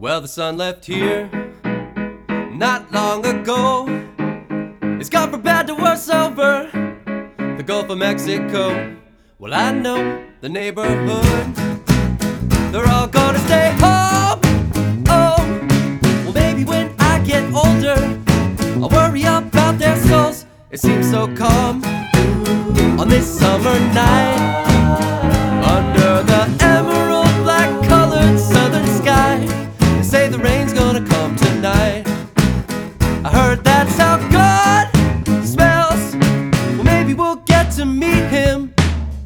Well, the sun left here not long ago. It's gone from bad to worse over the Gulf of Mexico. Well, I know the neighborhood, they're all gonna stay home. Oh, well, maybe when I get older, I'll worry about their souls. It seems so calm on this summer night We'll get to meet him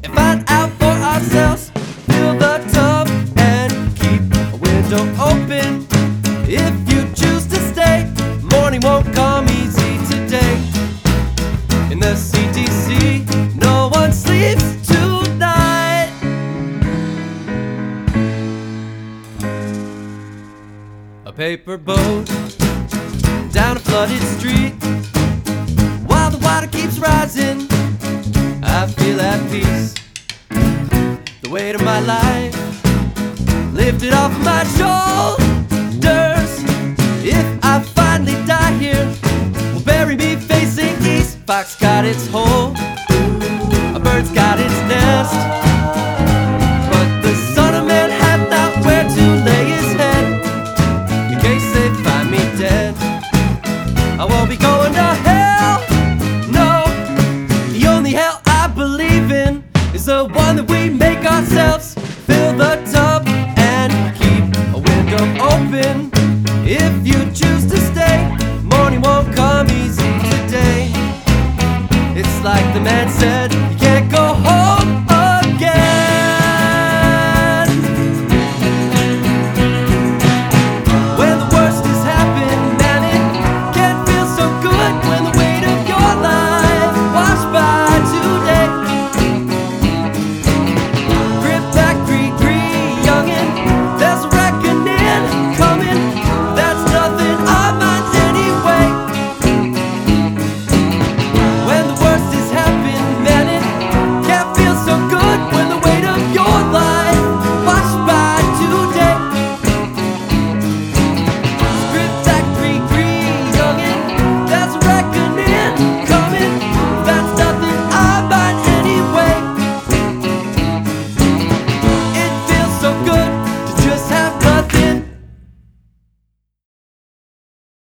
and find out for ourselves. Fill the tub and keep a window open. If you choose to stay, morning won't come easy today. In the CTC, no one sleeps tonight. A paper boat down a flooded street. While the water keeps rising, feel at peace. The weight of my life lifted off my shoulders. If I finally die here, will bury me facing east. Fox got its hole, a bird's got its nest. One that we make ourselves. Fill the tub and keep a window open. If you choose to stay, morning won't come easy today. It's like the man